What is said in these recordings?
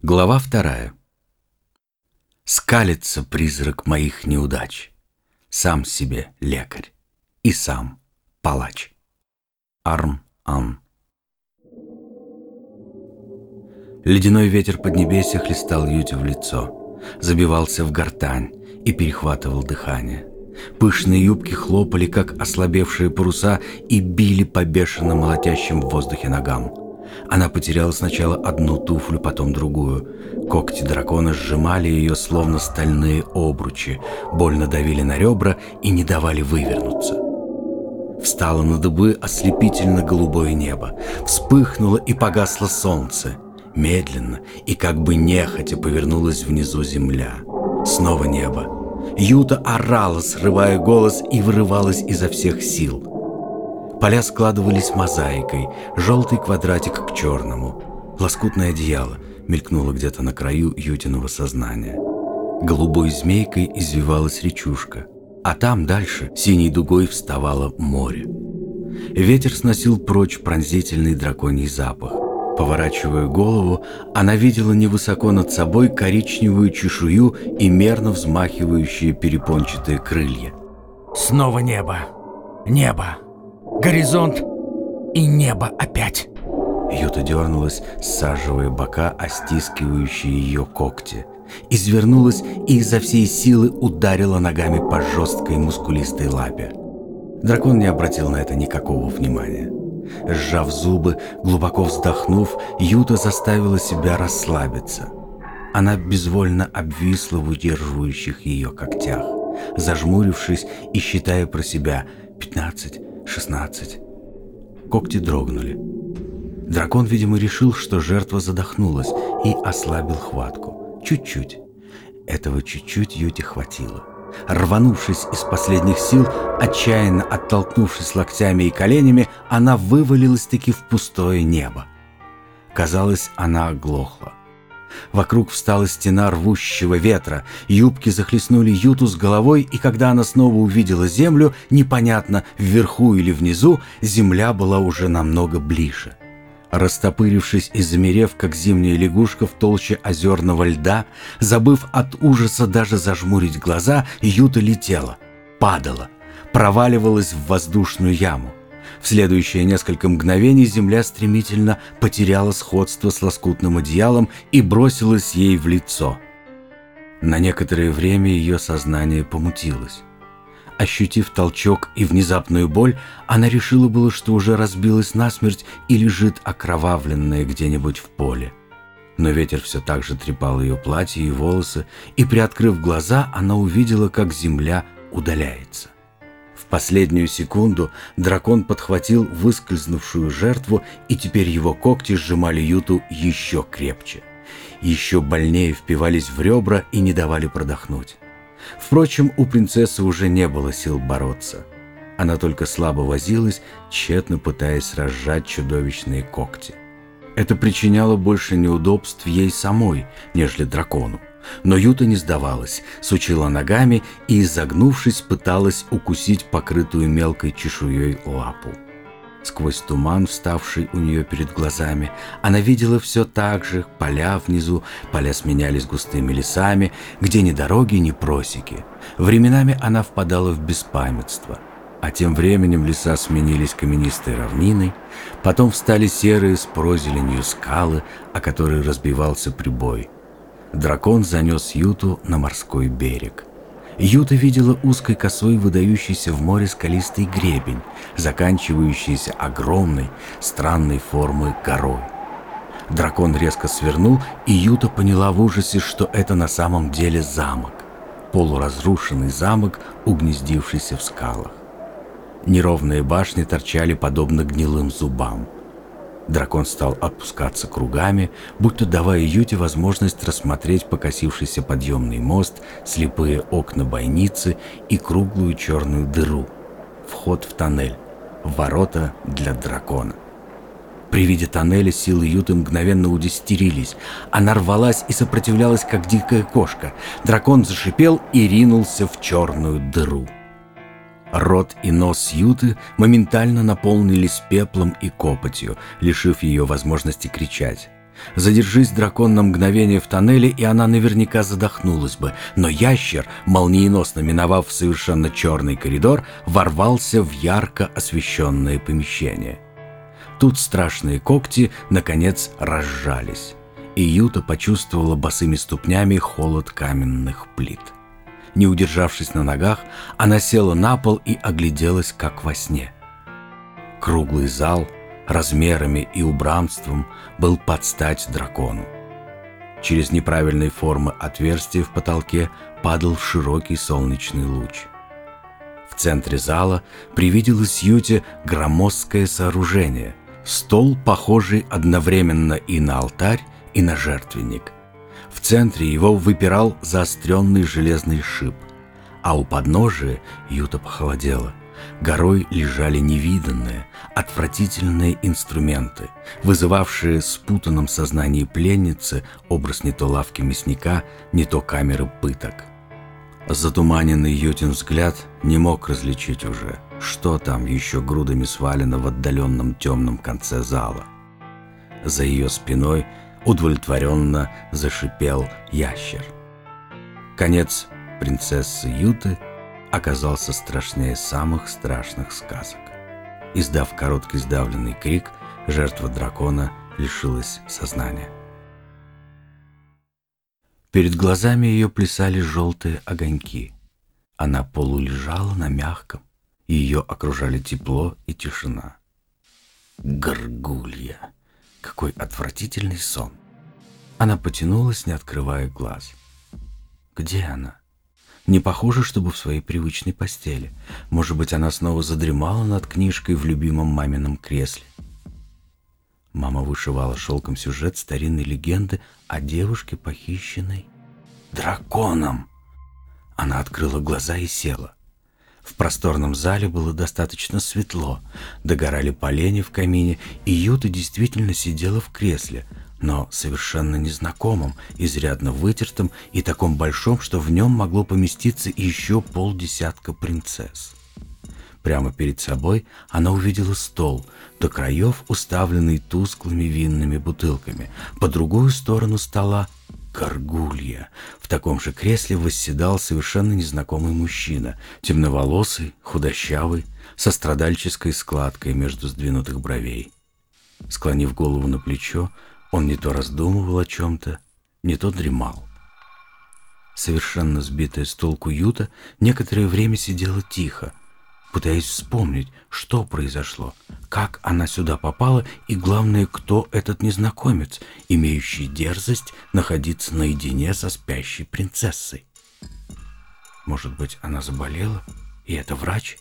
Глава вторая. Скалится призрак моих неудач, Сам себе лекарь и сам палач. Арм Ан. Ледяной ветер поднебесья хлестал Юте в лицо, Забивался в гортань и перехватывал дыхание. Пышные юбки хлопали, как ослабевшие паруса, И били по бешено молотящим в воздухе ногам — она потеряла сначала одну туфлю, потом другую. Когти дракона сжимали ее, словно стальные обручи, больно давили на ребра и не давали вывернуться. Встало на дыбы ослепительно голубое небо. Вспыхнуло и погасло солнце. Медленно и как бы нехотя повернулась внизу земля. Снова небо. Юта орала, срывая голос, и вырывалась изо всех сил. Поля складывались мозаикой, желтый квадратик к черному. Лоскутное одеяло мелькнуло где-то на краю Ютиного сознания. Голубой змейкой извивалась речушка, а там дальше синей дугой вставало море. Ветер сносил прочь пронзительный драконий запах. Поворачивая голову, она видела невысоко над собой коричневую чешую и мерно взмахивающие перепончатые крылья. «Снова небо! Небо!» Горизонт и небо опять. Юта дернулась, саживая бока, остискивающие ее когти. Извернулась и изо всей силы ударила ногами по жесткой мускулистой лапе. Дракон не обратил на это никакого внимания. Сжав зубы, глубоко вздохнув, Юта заставила себя расслабиться. Она безвольно обвисла в удерживающих ее когтях, зажмурившись и считая про себя пятнадцать, шестнадцать. Когти дрогнули. Дракон, видимо, решил, что жертва задохнулась и ослабил хватку. Чуть-чуть. Этого чуть-чуть Юте хватило. Рванувшись из последних сил, отчаянно оттолкнувшись локтями и коленями, она вывалилась-таки в пустое небо. Казалось, она оглохла. Вокруг встала стена рвущего ветра, юбки захлестнули Юту с головой, и когда она снова увидела землю, непонятно, вверху или внизу, земля была уже намного ближе. Растопырившись и замерев, как зимняя лягушка в толще озерного льда, забыв от ужаса даже зажмурить глаза, Юта летела, падала, проваливалась в воздушную яму. В следующие несколько мгновений земля стремительно потеряла сходство с лоскутным одеялом и бросилась ей в лицо. На некоторое время ее сознание помутилось. Ощутив толчок и внезапную боль, она решила было, что уже разбилась насмерть и лежит окровавленная где-нибудь в поле. Но ветер все так же трепал ее платье и волосы, и, приоткрыв глаза, она увидела, как земля удаляется последнюю секунду дракон подхватил выскользнувшую жертву, и теперь его когти сжимали Юту еще крепче. Еще больнее впивались в ребра и не давали продохнуть. Впрочем, у принцессы уже не было сил бороться. Она только слабо возилась, тщетно пытаясь разжать чудовищные когти. Это причиняло больше неудобств ей самой, нежели дракону. Но Юта не сдавалась, сучила ногами и, изогнувшись, пыталась укусить покрытую мелкой чешуей лапу. Сквозь туман, вставший у нее перед глазами, она видела все так же, поля внизу, поля сменялись густыми лесами, где ни дороги, ни просеки. Временами она впадала в беспамятство. А тем временем леса сменились каменистой равниной, потом встали серые с прозеленью скалы, о которые разбивался прибой – Дракон занес Юту на морской берег. Юта видела узкой косой выдающийся в море скалистый гребень, заканчивающийся огромной, странной формы горой. Дракон резко свернул, и Юта поняла в ужасе, что это на самом деле замок. Полуразрушенный замок, угнездившийся в скалах. Неровные башни торчали подобно гнилым зубам – Дракон стал опускаться кругами, будто давая Юте возможность рассмотреть покосившийся подъемный мост, слепые окна бойницы и круглую черную дыру. Вход в тоннель. Ворота для дракона. При виде тоннеля силы Юты мгновенно удестерились. Она рвалась и сопротивлялась, как дикая кошка. Дракон зашипел и ринулся в черную дыру. Рот и нос Юты моментально наполнились пеплом и копотью, лишив ее возможности кричать. Задержись дракон на мгновение в тоннеле, и она наверняка задохнулась бы, но ящер, молниеносно миновав совершенно черный коридор, ворвался в ярко освещенное помещение. Тут страшные когти, наконец, разжались, и Юта почувствовала босыми ступнями холод каменных плит. Не удержавшись на ногах, она села на пол и огляделась, как во сне. Круглый зал — размерами и убранством был под стать дракону. Через неправильные формы отверстия в потолке падал широкий солнечный луч. В центре зала привиделось Юте громоздкое сооружение, стол, похожий одновременно и на алтарь, и на жертвенник. В центре его выпирал заостренный железный шип, а у подножия Юта похолодела – горой лежали невиданные, отвратительные инструменты, вызывавшие в спутанном сознании пленницы образ не то лавки мясника, не то камеры пыток. Затуманенный Ютин взгляд не мог различить уже, что там еще грудами свалено в отдаленном темном конце зала. За ее спиной удовлетворенно зашипел ящер. Конец принцессы Юты оказался страшнее самых страшных сказок. Издав короткий сдавленный крик, жертва дракона лишилась сознания. Перед глазами ее плясали желтые огоньки. Она полулежала на мягком, ее окружали тепло и тишина. Горгулья! Какой отвратительный сон! Она потянулась, не открывая глаз. Где она? Не похоже, чтобы в своей привычной постели. Может быть, она снова задремала над книжкой в любимом мамином кресле. Мама вышивала шелком сюжет старинной легенды о девушке, похищенной драконом. Она открыла глаза и села. В просторном зале было достаточно светло, догорали поленья в камине, и Юта действительно сидела в кресле, но совершенно незнакомым, изрядно вытертым и таком большом, что в нем могло поместиться еще полдесятка принцесс. Прямо перед собой она увидела стол, до краев уставленный тусклыми винными бутылками. По другую сторону стола горгулья. В таком же кресле восседал совершенно незнакомый мужчина, темноволосый, худощавый, со страдальческой складкой между сдвинутых бровей. Склонив голову на плечо, он не то раздумывал о чем-то, не то дремал. Совершенно сбитая с толку Юта некоторое время сидела тихо, пытаясь вспомнить, что произошло, как она сюда попала и, главное, кто этот незнакомец, имеющий дерзость находиться наедине со спящей принцессой. Может быть, она заболела, и это врач?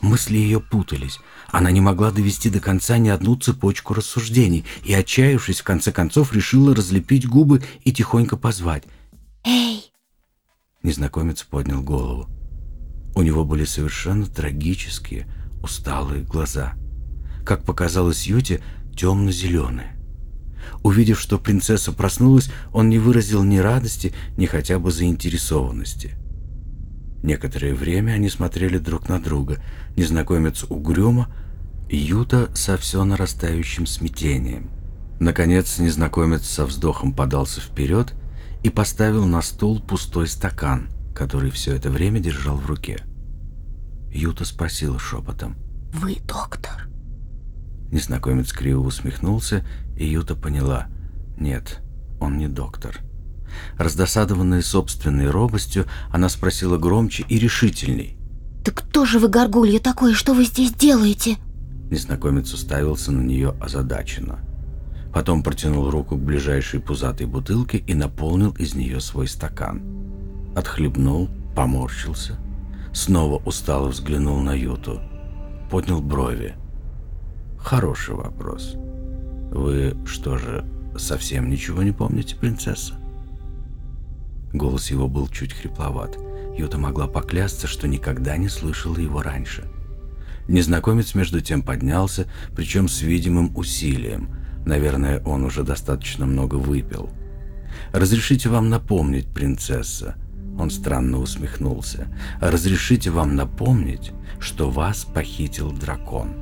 Мысли ее путались. Она не могла довести до конца ни одну цепочку рассуждений и, отчаявшись, в конце концов решила разлепить губы и тихонько позвать. «Эй!» Незнакомец поднял голову. У него были совершенно трагические, усталые глаза. Как показалось Юте, темно-зеленые. Увидев, что принцесса проснулась, он не выразил ни радости, ни хотя бы заинтересованности. Некоторое время они смотрели друг на друга. Незнакомец угрюмо, Юта со все нарастающим смятением. Наконец незнакомец со вздохом подался вперед и поставил на стол пустой стакан, который все это время держал в руке. Юта спросила шепотом. «Вы доктор?» Незнакомец криво усмехнулся, и Юта поняла. Нет, он не доктор. Раздосадованная собственной робостью, она спросила громче и решительней. «Так кто же вы, горгулья, такое? Что вы здесь делаете?» Незнакомец уставился на нее озадаченно. Потом протянул руку к ближайшей пузатой бутылке и наполнил из нее свой стакан. Отхлебнул, поморщился. Снова устало взглянул на Юту. Поднял брови. «Хороший вопрос. Вы что же, совсем ничего не помните, принцесса?» Голос его был чуть хрипловат. Юта могла поклясться, что никогда не слышала его раньше. Незнакомец между тем поднялся, причем с видимым усилием. Наверное, он уже достаточно много выпил. «Разрешите вам напомнить, принцесса?» Он странно усмехнулся. «Разрешите вам напомнить, что вас похитил дракон?»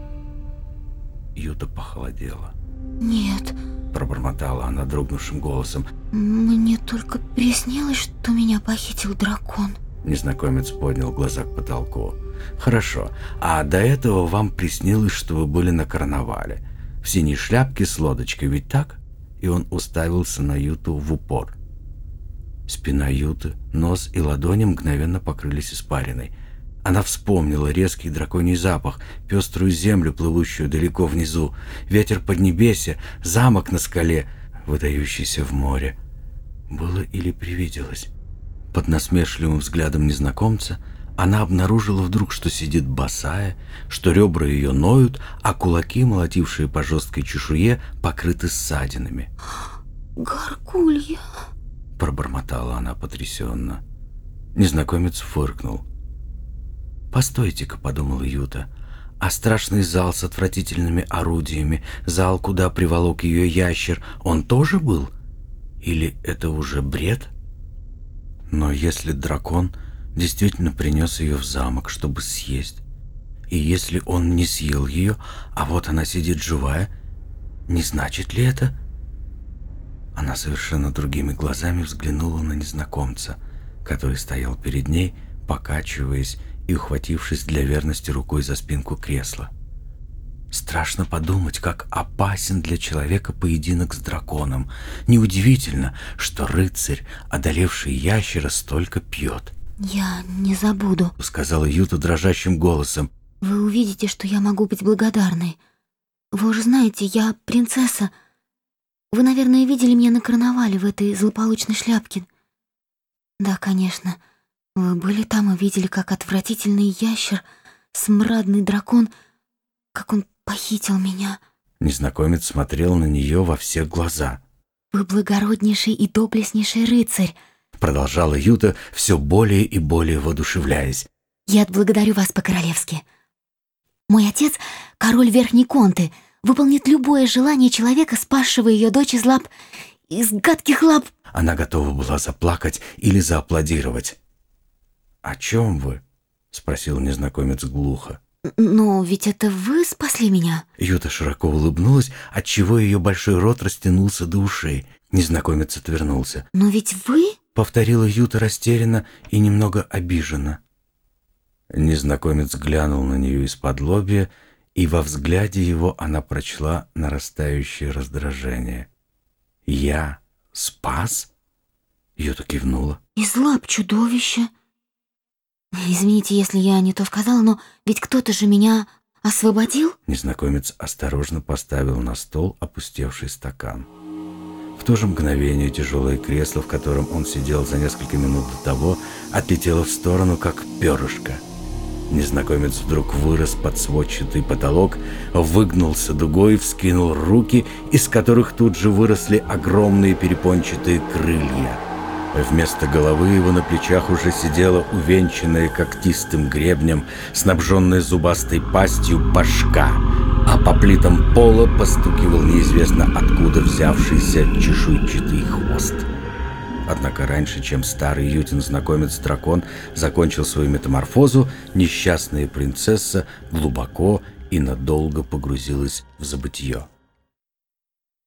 Юта похолодела. «Нет, пробормотала она дрогнувшим голосом. Мне только приснилось, что меня похитил дракон. Незнакомец поднял глаза к потолку. «Хорошо. А до этого вам приснилось, что вы были на карнавале. В синей шляпке с лодочкой, ведь так?» И он уставился на Юту в упор. Спина Юты, нос и ладони мгновенно покрылись испариной. Она вспомнила резкий драконий запах, пеструю землю, плывущую далеко внизу, ветер поднебесья, замок на скале, выдающийся в море. Было или привиделось? Под насмешливым взглядом незнакомца она обнаружила вдруг, что сидит босая, что ребра ее ноют, а кулаки, молотившие по жесткой чешуе, покрыты ссадинами. «Гаргулья!» — пробормотала она потрясенно. Незнакомец фыркнул. «Постойте-ка», — подумала Юта, — «а страшный зал с отвратительными орудиями, зал, куда приволок ее ящер, он тоже был? Или это уже бред?» Но если дракон действительно принес ее в замок, чтобы съесть, и если он не съел ее, а вот она сидит живая, не значит ли это? Она совершенно другими глазами взглянула на незнакомца, который стоял перед ней, покачиваясь и ухватившись для верности рукой за спинку кресла. Страшно подумать, как опасен для человека поединок с драконом. Неудивительно, что рыцарь, одолевший ящера, столько пьет. «Я не забуду», — сказала Юта дрожащим голосом. «Вы увидите, что я могу быть благодарной. Вы уже знаете, я принцесса. Вы, наверное, видели меня на карнавале в этой злополучной шляпке. Да, конечно, вы были там и видели, как отвратительный ящер, смрадный дракон, как он похитил меня. Незнакомец смотрел на нее во все глаза. «Вы благороднейший и доблестнейший рыцарь», продолжала Юта, все более и более воодушевляясь. «Я отблагодарю вас по-королевски. Мой отец, король Верхней Конты, выполнит любое желание человека, спасшего ее дочь из лап... из гадких лап...» Она готова была заплакать или зааплодировать. «О чем вы?» — спросил незнакомец глухо. «Но ведь это вы спасли меня?» Юта широко улыбнулась, отчего ее большой рот растянулся до ушей. Незнакомец отвернулся. «Но ведь вы?» — повторила Юта растерянно и немного обиженно. Незнакомец глянул на нее из-под лобья, и во взгляде его она прочла нарастающее раздражение. «Я спас?» Юта кивнула. «Из лап чудовища», «Извините, если я не то сказала, но ведь кто-то же меня освободил?» Незнакомец осторожно поставил на стол опустевший стакан. В то же мгновение тяжелое кресло, в котором он сидел за несколько минут до того, отлетело в сторону, как перышко. Незнакомец вдруг вырос под сводчатый потолок, выгнулся дугой, вскинул руки, из которых тут же выросли огромные перепончатые крылья – Вместо головы его на плечах уже сидела увенчанная когтистым гребнем, снабженная зубастой пастью башка, а по плитам пола постукивал неизвестно откуда взявшийся чешуйчатый хвост. Однако раньше, чем старый Ютин знакомец-дракон закончил свою метаморфозу, несчастная принцесса глубоко и надолго погрузилась в забытье.